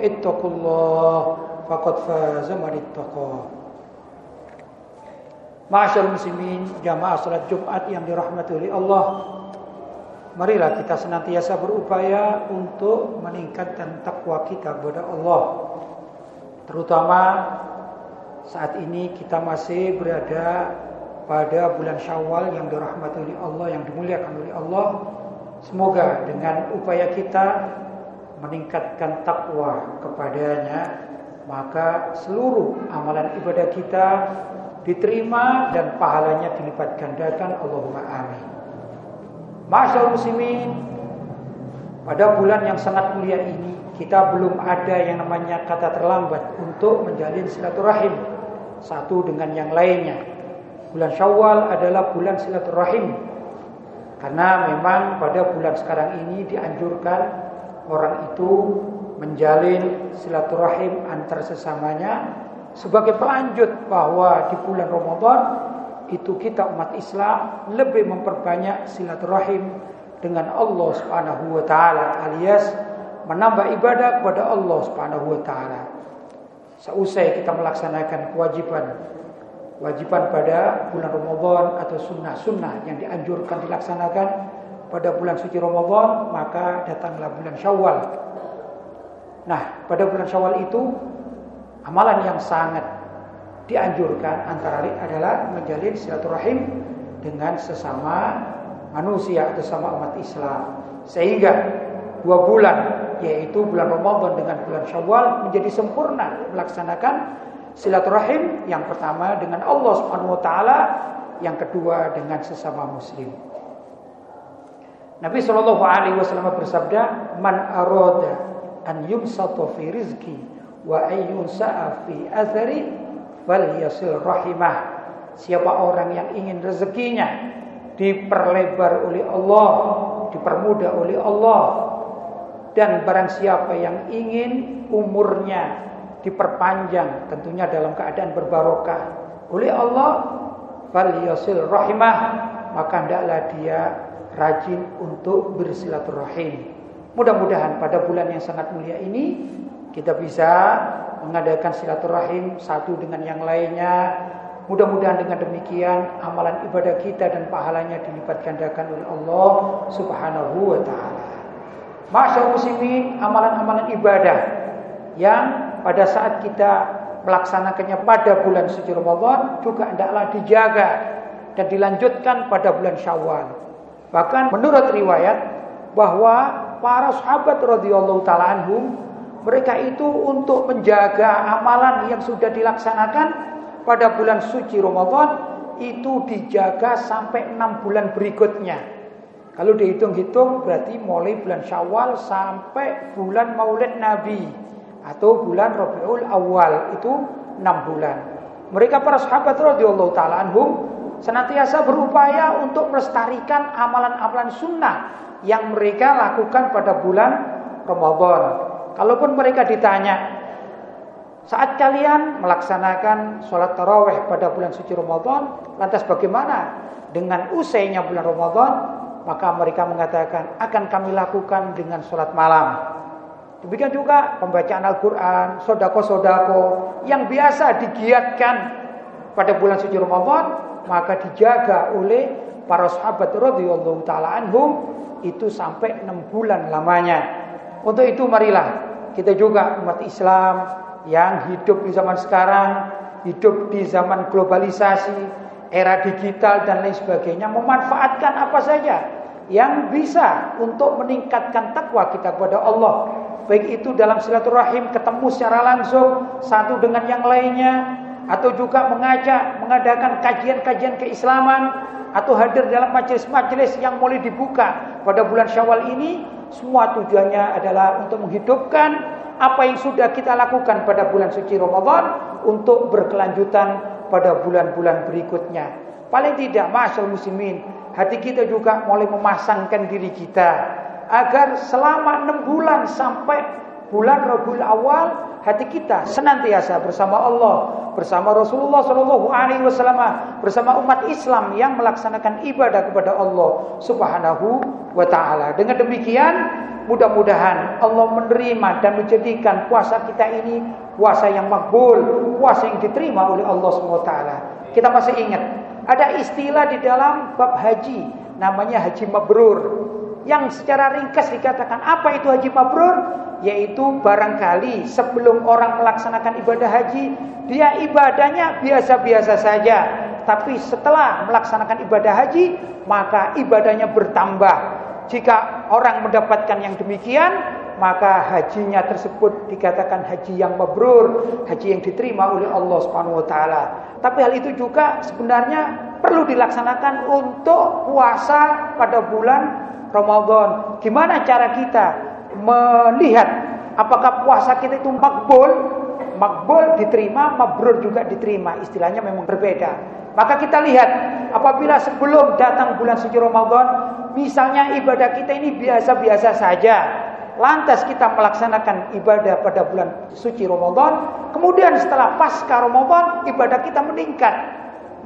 ittaqullah faqad faza man ittaqa. Ma'asyar muslimin, jamaah salat Jumat yang dirahmati oleh Allah. Marilah kita senantiasa berupaya untuk meningkatkan takwa kita kepada Allah. Terutama saat ini kita masih berada pada bulan Syawal yang dirahmati oleh Allah, yang dimuliakan oleh Allah. Semoga dengan upaya kita meningkatkan takwa kepadanya, maka seluruh amalan ibadah kita diterima dan pahalanya dilipat gandakan. Allahumma amin. Masyaallah muslimin, pada bulan yang sangat mulia ini kita belum ada yang namanya kata terlambat untuk menjalin silaturahim satu dengan yang lainnya. Bulan Syawal adalah bulan silaturahim. Karena memang pada bulan sekarang ini dianjurkan orang itu menjalin silaturahim antar sesamanya sebagai pelanjut bahwa di bulan Ramadan itu kita umat Islam lebih memperbanyak silaturahim dengan Allah Subhanahu wa taala alias menambah ibadah kepada Allah Subhanahu wa taala. Seusai kita melaksanakan kewajiban Wajiban pada bulan Ramadan atau sunnah-sunnah yang dianjurkan dilaksanakan pada bulan suci Ramadan, maka datanglah bulan Syawal. Nah, pada bulan Syawal itu amalan yang sangat dianjurkan antara lain adalah menjalin silaturahim dengan sesama manusia atau sama umat Islam. Sehingga dua bulan yaitu bulan Ramadan dengan bulan Syawal menjadi sempurna melaksanakan silaturahim yang pertama dengan Allah Subhanahu wa taala, yang kedua dengan sesama muslim. Nabi Shallallahu alaihi wasallam bersabda, "Man arada an yumsata fi rizqi wa ayyunsa'a fi athari falyasil rahimah." Siapa orang yang ingin rezekinya diperlebar oleh Allah, dipermudah oleh Allah, dan barang siapa yang ingin umurnya diperpanjang tentunya dalam keadaan berbarokah oleh Allah fal yasil rahimah maka hendaklah dia rajin untuk bersilaturahim. Mudah-mudahan pada bulan yang sangat mulia ini kita bisa mengadakan silaturahim satu dengan yang lainnya. Mudah-mudahan dengan demikian amalan ibadah kita dan pahalanya dilipat gandakan oleh Allah Subhanahu wa taala. Masya muslimin amalan-amalan ibadah yang pada saat kita melaksanakannya pada bulan suci Ramadan juga hendaklah dijaga dan dilanjutkan pada bulan Syawal. Bahkan menurut riwayat bahwa para sahabat radhiyallahu taala anhum mereka itu untuk menjaga amalan yang sudah dilaksanakan pada bulan suci Ramadan itu dijaga sampai enam bulan berikutnya. Kalau dihitung-hitung berarti mulai bulan Syawal sampai bulan Maulid Nabi atau bulan Rabiul Awal itu enam bulan. Mereka para sahabat radhiyallahu taala anhum senantiasa berupaya untuk melestarikan amalan-amalan sunnah yang mereka lakukan pada bulan Ramadan. Kalaupun mereka ditanya, saat kalian melaksanakan sholat taraweh pada bulan suci Ramadan, lantas bagaimana dengan usainya bulan Ramadan? Maka mereka mengatakan akan kami lakukan dengan sholat malam. Demikian juga pembacaan Al-Quran, sodako-sodako yang biasa digiatkan pada bulan suci Ramadan, maka dijaga oleh para sahabat radhiyallahu taala anhum itu sampai enam bulan lamanya. Untuk itu marilah kita juga umat Islam yang hidup di zaman sekarang, hidup di zaman globalisasi, era digital dan lain sebagainya, memanfaatkan apa saja yang bisa untuk meningkatkan takwa kita kepada Allah. Baik itu dalam silaturahim ketemu secara langsung satu dengan yang lainnya atau juga mengajak mengadakan kajian-kajian keislaman atau hadir dalam majelis-majelis yang mulai dibuka pada bulan Syawal ini semua tujuannya adalah untuk menghidupkan apa yang sudah kita lakukan pada bulan suci Ramadan untuk berkelanjutan pada bulan-bulan berikutnya. Paling tidak, masyaallah muslimin, hati kita juga mulai memasangkan diri kita agar selama enam bulan sampai bulan Rabiul Awal hati kita senantiasa bersama Allah, bersama Rasulullah Shallallahu Alaihi Wasallam, bersama umat Islam yang melaksanakan ibadah kepada Allah Subhanahu wa Ta'ala. Dengan demikian, mudah-mudahan Allah menerima dan menjadikan puasa kita ini puasa yang makbul, puasa yang diterima oleh Allah Subhanahu wa Ta'ala. Kita masih ingat ada istilah di dalam bab haji namanya haji mabrur. Yang secara ringkas dikatakan apa itu haji mabrur? Yaitu barangkali sebelum orang melaksanakan ibadah haji, dia ibadahnya biasa-biasa saja. Tapi setelah melaksanakan ibadah haji, maka ibadahnya bertambah. Jika orang mendapatkan yang demikian, maka hajinya tersebut dikatakan haji yang mabrur, haji yang diterima oleh Allah Subhanahu wa taala. Tapi hal itu juga sebenarnya perlu dilaksanakan untuk puasa pada bulan Ramadan. Gimana cara kita melihat apakah puasa kita itu makbul? Makbul diterima, mabrur juga diterima. Istilahnya memang berbeda. Maka kita lihat apabila sebelum datang bulan suci Ramadan, misalnya ibadah kita ini biasa-biasa saja, lantas kita melaksanakan ibadah pada bulan suci Ramadan, kemudian setelah pasca Ramadan ibadah kita meningkat.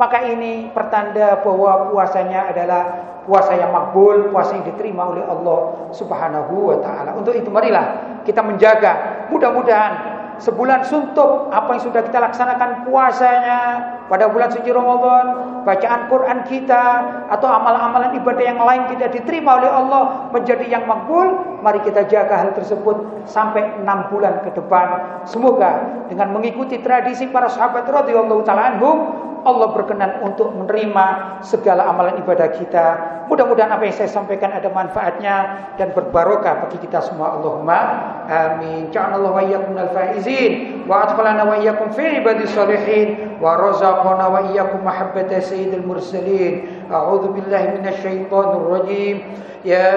Maka ini pertanda bahwa puasanya adalah puasa yang makbul, puasa yang diterima oleh Allah Subhanahu wa taala. Untuk itu marilah kita menjaga mudah-mudahan sebulan suntuk apa yang sudah kita laksanakan puasanya pada bulan suci Ramadan, bacaan Quran kita atau amalan-amalan ibadah yang lain kita diterima oleh Allah menjadi yang makbul, mari kita jaga hal tersebut sampai enam bulan ke depan. Semoga dengan mengikuti tradisi para sahabat radhiyallahu taala anhum Allah berkenan untuk menerima segala amalan ibadah kita. Mudah-mudahan apa yang saya sampaikan ada manfaatnya dan berbarokah bagi kita semua. Allahumma آمين. جعلنا الله وإياكم من الفائزين. وأدخلنا وإياكم في عباد الصالحين. ورزقنا وإياكم محبة سيد المرسلين. أعوذ بالله من الشيطان الرجيم. يا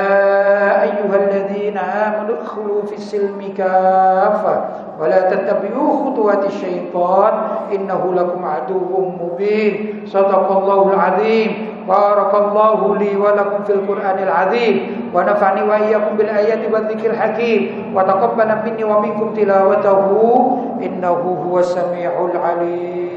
أيها الذين آمنوا ادخلوا في السلم كافة. ولا تتبعوا خطوات الشيطان. إنه لكم عدو مبين. صدق الله العظيم. بارك الله لي ولكم في القرآن العظيم. ونفعني وإياكم بالآيات والذكر الحكيم. وتقبل مني ومنكم تلاوته. إنه هو السميع العليم.